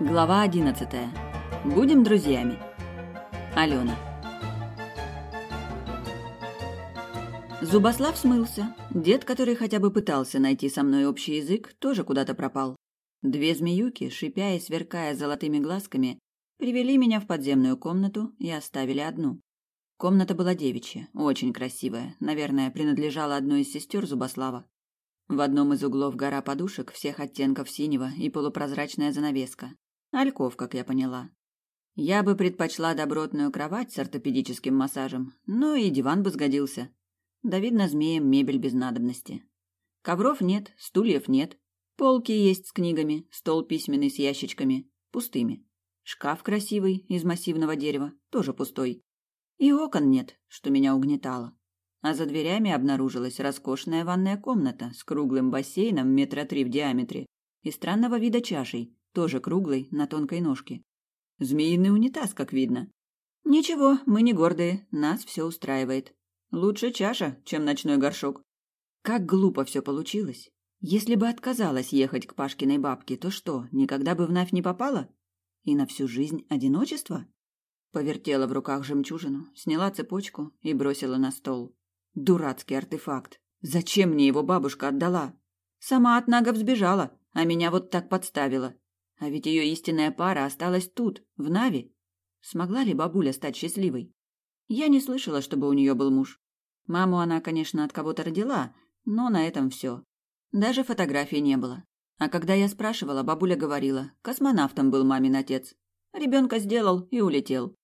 Глава одиннадцатая. Будем друзьями. Алена. Зубослав смылся. Дед, который хотя бы пытался найти со мной общий язык, тоже куда-то пропал. Две змеюки, шипя и сверкая золотыми глазками, привели меня в подземную комнату и оставили одну. Комната была девичья, очень красивая, наверное, принадлежала одной из сестер Зубослава. В одном из углов гора подушек всех оттенков синего и полупрозрачная занавеска. Альков, как я поняла. Я бы предпочла добротную кровать с ортопедическим массажем, но и диван бы сгодился. Да видно змеям мебель без надобности. Ковров нет, стульев нет. Полки есть с книгами, стол письменный с ящичками, пустыми. Шкаф красивый, из массивного дерева, тоже пустой. И окон нет, что меня угнетало. А за дверями обнаружилась роскошная ванная комната с круглым бассейном метра три в диаметре и странного вида чашей, тоже круглый, на тонкой ножке. Змеиный унитаз, как видно. Ничего, мы не гордые, нас все устраивает. Лучше чаша, чем ночной горшок. Как глупо все получилось. Если бы отказалась ехать к Пашкиной бабке, то что, никогда бы вновь не попала? И на всю жизнь одиночество? Повертела в руках жемчужину, сняла цепочку и бросила на стол. Дурацкий артефакт. Зачем мне его бабушка отдала? Сама от нагов сбежала, а меня вот так подставила. А ведь ее истинная пара осталась тут, в Нави. Смогла ли бабуля стать счастливой? Я не слышала, чтобы у нее был муж. Маму она, конечно, от кого-то родила, но на этом все. Даже фотографии не было. А когда я спрашивала, бабуля говорила, космонавтом был мамин отец. Ребенка сделал и улетел.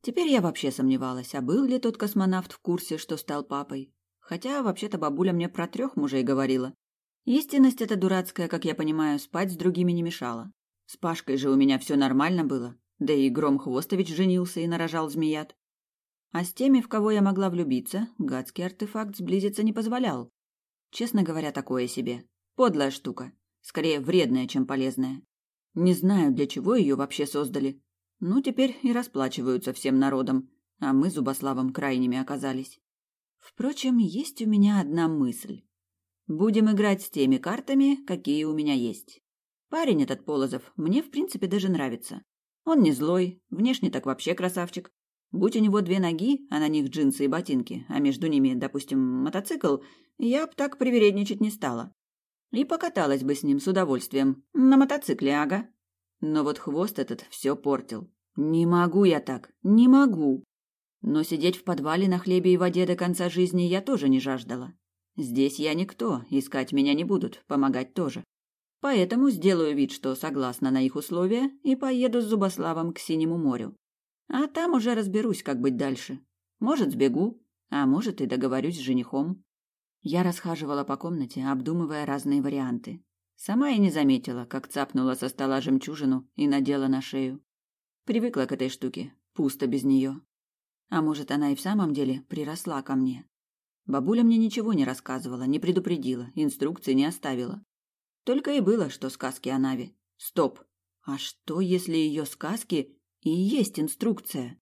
Теперь я вообще сомневалась, а был ли тот космонавт в курсе, что стал папой. Хотя, вообще-то, бабуля мне про трех мужей говорила. Истинность эта дурацкая, как я понимаю, спать с другими не мешала. С Пашкой же у меня все нормально было, да и Гром Хвостович женился и нарожал змеят. А с теми, в кого я могла влюбиться, гадский артефакт сблизиться не позволял. Честно говоря, такое себе. Подлая штука. Скорее вредная, чем полезная. Не знаю, для чего ее вообще создали. Ну, теперь и расплачиваются всем народом, а мы Зубославом крайними оказались. Впрочем, есть у меня одна мысль. Будем играть с теми картами, какие у меня есть. Парень этот Полозов мне, в принципе, даже нравится. Он не злой, внешне так вообще красавчик. Будь у него две ноги, а на них джинсы и ботинки, а между ними, допустим, мотоцикл, я б так привередничать не стала. И покаталась бы с ним с удовольствием. На мотоцикле, ага. Но вот хвост этот все портил. Не могу я так, не могу. Но сидеть в подвале на хлебе и воде до конца жизни я тоже не жаждала. Здесь я никто, искать меня не будут, помогать тоже. Поэтому сделаю вид, что согласна на их условия и поеду с Зубославом к Синему морю. А там уже разберусь, как быть дальше. Может, сбегу, а может, и договорюсь с женихом. Я расхаживала по комнате, обдумывая разные варианты. Сама и не заметила, как цапнула со стола жемчужину и надела на шею. Привыкла к этой штуке, пусто без нее. А может, она и в самом деле приросла ко мне. Бабуля мне ничего не рассказывала, не предупредила, инструкции не оставила. Только и было, что сказки о Нави. Стоп. А что, если ее сказки и есть инструкция?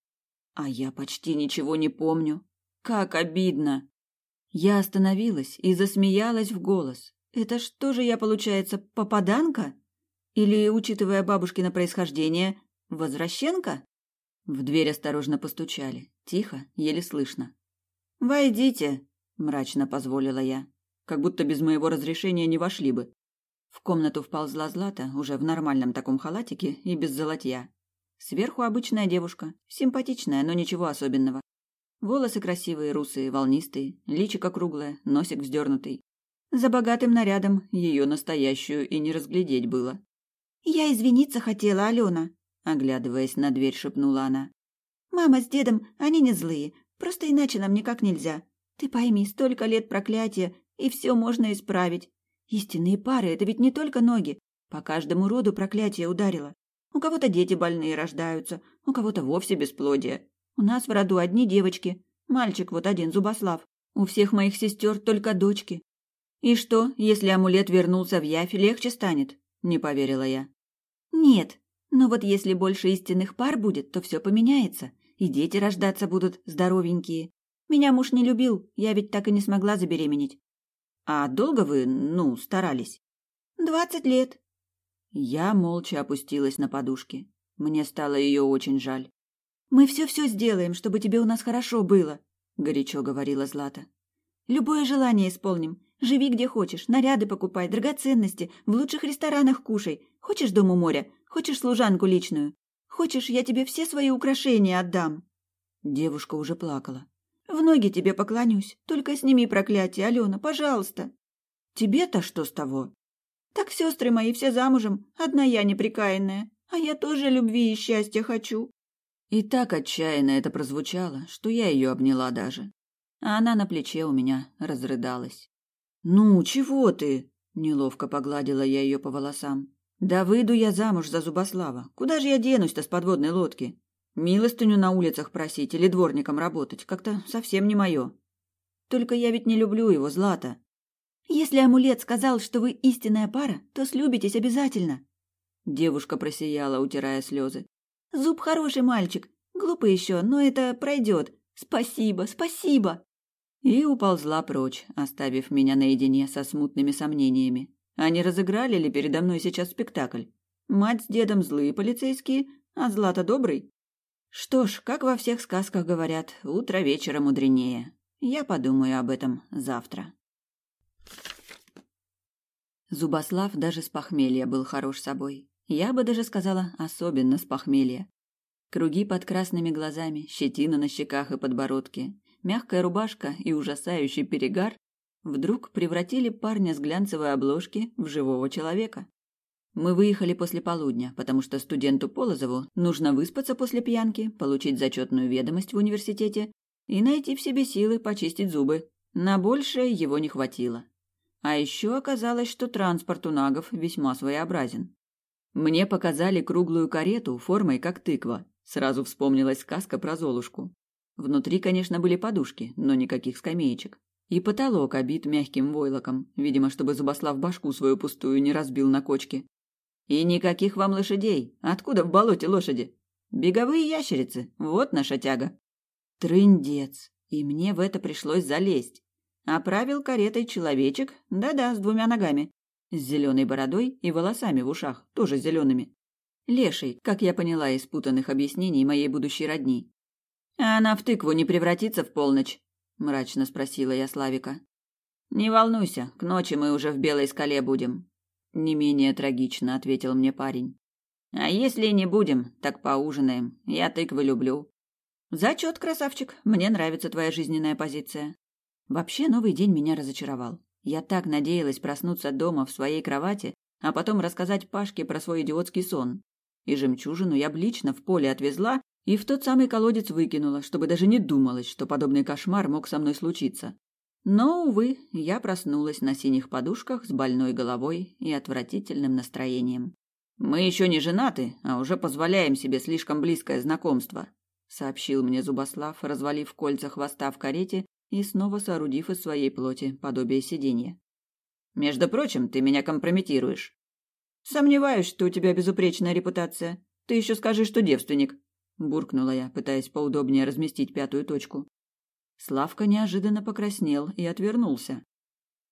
А я почти ничего не помню. Как обидно. Я остановилась и засмеялась в голос. Это что же я, получается, попаданка? Или, учитывая бабушкино происхождение, возвращенка? В дверь осторожно постучали. Тихо, еле слышно. «Войдите», — мрачно позволила я. Как будто без моего разрешения не вошли бы. В комнату вползла Злата, уже в нормальном таком халатике и без золотья. Сверху обычная девушка, симпатичная, но ничего особенного. Волосы красивые, русые, волнистые, личико круглое, носик вздернутый. За богатым нарядом ее настоящую и не разглядеть было. «Я извиниться хотела, Алена», — оглядываясь на дверь, шепнула она. «Мама с дедом, они не злые, просто иначе нам никак нельзя. Ты пойми, столько лет проклятия, и все можно исправить. Истинные пары — это ведь не только ноги. По каждому роду проклятие ударило. У кого-то дети больные рождаются, у кого-то вовсе бесплодие. У нас в роду одни девочки. Мальчик вот один, Зубослав. У всех моих сестер только дочки. И что, если амулет вернулся в явь, легче станет? Не поверила я. Нет, но вот если больше истинных пар будет, то все поменяется. И дети рождаться будут здоровенькие. Меня муж не любил, я ведь так и не смогла забеременеть. А долго вы, ну, старались? Двадцать лет. Я молча опустилась на подушки. Мне стало ее очень жаль. «Мы все-все сделаем, чтобы тебе у нас хорошо было», — горячо говорила Злата. «Любое желание исполним. Живи где хочешь, наряды покупай, драгоценности, в лучших ресторанах кушай. Хочешь дом у моря, хочешь служанку личную. Хочешь, я тебе все свои украшения отдам?» Девушка уже плакала. «В ноги тебе поклонюсь. Только сними проклятие, Алена, пожалуйста». «Тебе-то что с того?» «Так сестры мои все замужем, одна я неприкаянная, а я тоже любви и счастья хочу». И так отчаянно это прозвучало, что я ее обняла даже. А она на плече у меня разрыдалась. «Ну, чего ты?» – неловко погладила я ее по волосам. «Да выйду я замуж за Зубослава. Куда же я денусь-то с подводной лодки? Милостыню на улицах просить или дворником работать как-то совсем не мое. Только я ведь не люблю его, Злата». «Если амулет сказал, что вы истинная пара, то слюбитесь обязательно». Девушка просияла, утирая слезы. «Зуб хороший мальчик. Глупый еще, но это пройдет. Спасибо, спасибо!» и уползла прочь, оставив меня наедине со смутными сомнениями. А не разыграли ли передо мной сейчас спектакль? Мать с дедом злые полицейские, а Злата добрый? Что ж, как во всех сказках говорят, утро вечера мудренее. Я подумаю об этом завтра. Зубослав даже с похмелья был хорош собой. Я бы даже сказала, особенно с похмелья. Круги под красными глазами, щетина на щеках и подбородке, мягкая рубашка и ужасающий перегар вдруг превратили парня с глянцевой обложки в живого человека. Мы выехали после полудня, потому что студенту Полозову нужно выспаться после пьянки, получить зачетную ведомость в университете и найти в себе силы почистить зубы. На большее его не хватило. А еще оказалось, что транспорт у нагов весьма своеобразен. Мне показали круглую карету формой как тыква. Сразу вспомнилась сказка про Золушку. Внутри, конечно, были подушки, но никаких скамеечек. И потолок обит мягким войлоком, видимо, чтобы Зубослав башку свою пустую не разбил на кочке. И никаких вам лошадей. Откуда в болоте лошади? Беговые ящерицы. Вот наша тяга. Трындец. И мне в это пришлось залезть. Оправил каретой человечек, да-да, с двумя ногами. С зеленой бородой и волосами в ушах, тоже зелеными. Леший, как я поняла из путанных объяснений моей будущей родни. «А она в тыкву не превратится в полночь?» – мрачно спросила я Славика. «Не волнуйся, к ночи мы уже в Белой скале будем», – не менее трагично ответил мне парень. «А если не будем, так поужинаем. Я тыквы люблю». «Зачет, красавчик, мне нравится твоя жизненная позиция». Вообще новый день меня разочаровал. Я так надеялась проснуться дома в своей кровати, а потом рассказать Пашке про свой идиотский сон. И жемчужину я б лично в поле отвезла и в тот самый колодец выкинула, чтобы даже не думалось, что подобный кошмар мог со мной случиться. Но, увы, я проснулась на синих подушках с больной головой и отвратительным настроением. «Мы еще не женаты, а уже позволяем себе слишком близкое знакомство», сообщил мне Зубослав, развалив кольца хвоста в карете и снова соорудив из своей плоти подобие сиденья. «Между прочим, ты меня компрометируешь». «Сомневаюсь, что у тебя безупречная репутация. Ты еще скажи, что девственник», буркнула я, пытаясь поудобнее разместить пятую точку. Славка неожиданно покраснел и отвернулся.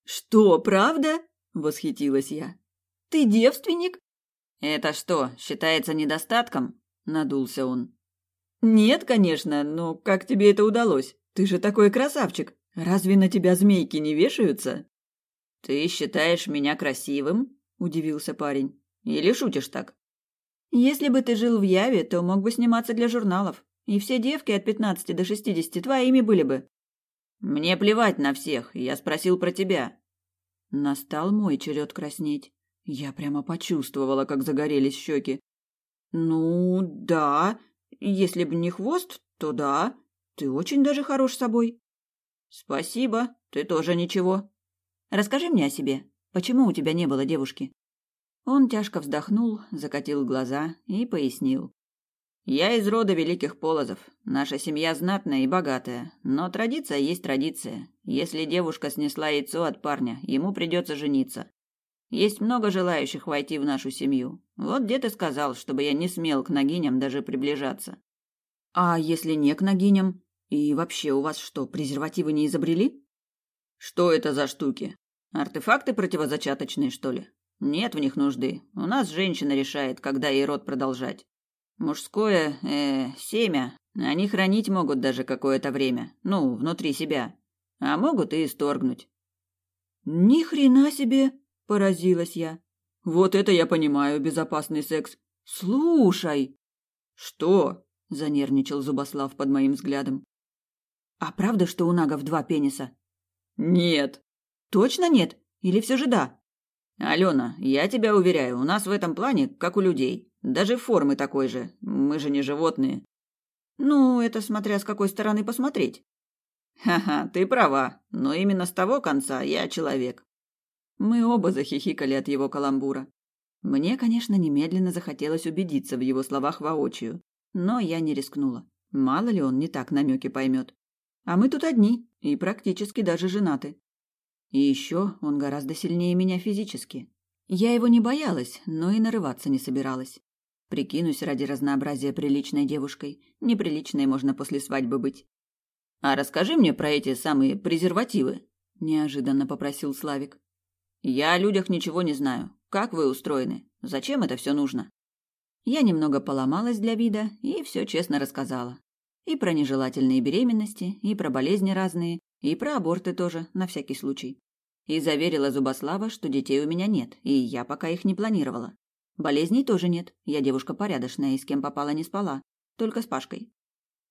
Что, правда? восхитилась я. Ты девственник? Это что, считается недостатком? надулся он. Нет, конечно, но как тебе это удалось? Ты же такой красавчик. Разве на тебя змейки не вешаются? Ты считаешь меня красивым? удивился парень. Или шутишь так? Если бы ты жил в Яве, то мог бы сниматься для журналов, и все девки от пятнадцати до шестидесяти твоими были бы. Мне плевать на всех, я спросил про тебя. Настал мой черед краснеть. Я прямо почувствовала, как загорелись щеки. Ну, да, если бы не хвост, то да. Ты очень даже хорош собой. Спасибо, ты тоже ничего. Расскажи мне о себе. Почему у тебя не было девушки? Он тяжко вздохнул, закатил глаза и пояснил. «Я из рода великих полозов. Наша семья знатная и богатая, но традиция есть традиция. Если девушка снесла яйцо от парня, ему придется жениться. Есть много желающих войти в нашу семью. Вот дед и сказал, чтобы я не смел к ногиням даже приближаться». «А если не к ногиням? И вообще у вас что, презервативы не изобрели?» «Что это за штуки? Артефакты противозачаточные, что ли? Нет в них нужды. У нас женщина решает, когда ей род продолжать. Мужское, э, семя, они хранить могут даже какое-то время, ну, внутри себя, а могут и исторгнуть. Ни хрена себе, поразилась я. Вот это я понимаю, безопасный секс. Слушай. Что? занервничал Зубослав под моим взглядом. А правда, что у нагов два пениса? Нет. Точно нет? Или все же да? Алена, я тебя уверяю, у нас в этом плане, как у людей. Даже формы такой же. Мы же не животные. Ну, это смотря с какой стороны посмотреть. Ха-ха, ты права. Но именно с того конца я человек. Мы оба захихикали от его каламбура. Мне, конечно, немедленно захотелось убедиться в его словах воочию, но я не рискнула. Мало ли он не так намеки поймет. А мы тут одни и практически даже женаты. И еще он гораздо сильнее меня физически. Я его не боялась, но и нарываться не собиралась. Прикинусь ради разнообразия приличной девушкой. Неприличной можно после свадьбы быть. А расскажи мне про эти самые презервативы, неожиданно попросил Славик. Я о людях ничего не знаю. Как вы устроены? Зачем это все нужно? Я немного поломалась для вида и все честно рассказала. И про нежелательные беременности, и про болезни разные, и про аборты тоже, на всякий случай. И заверила Зубослава, что детей у меня нет, и я пока их не планировала. Болезней тоже нет. Я девушка порядочная и с кем попала не спала. Только с Пашкой.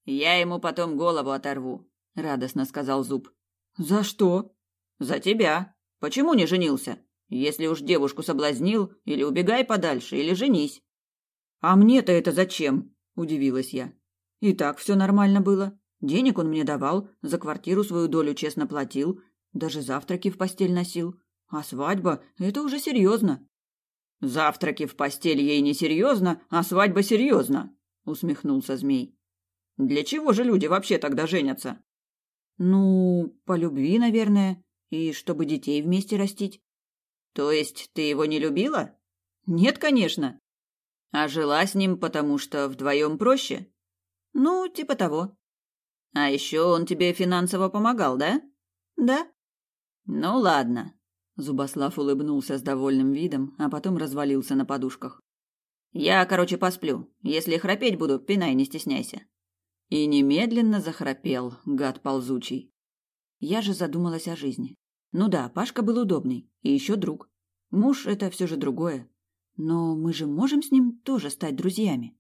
Я ему потом голову оторву, радостно сказал Зуб. За что? За тебя. Почему не женился? Если уж девушку соблазнил, или убегай подальше, или женись. А мне-то это зачем? удивилась я. И так все нормально было. Денег он мне давал, за квартиру свою долю честно платил, даже завтраки в постель носил. А свадьба это уже серьезно. Завтраки в постель ей не серьезно, а свадьба серьезно, усмехнулся змей. Для чего же люди вообще тогда женятся? Ну, по любви, наверное, и чтобы детей вместе растить. То есть ты его не любила? Нет, конечно. А жила с ним, потому что вдвоем проще? Ну, типа того. А еще он тебе финансово помогал, да? Да. Ну ладно. Зубослав улыбнулся с довольным видом, а потом развалился на подушках. Я, короче, посплю. Если храпеть буду, пинай, не стесняйся. И немедленно захрапел, гад ползучий. Я же задумалась о жизни. Ну да, Пашка был удобный, и еще друг. Муж — это все же другое. Но мы же можем с ним тоже стать друзьями.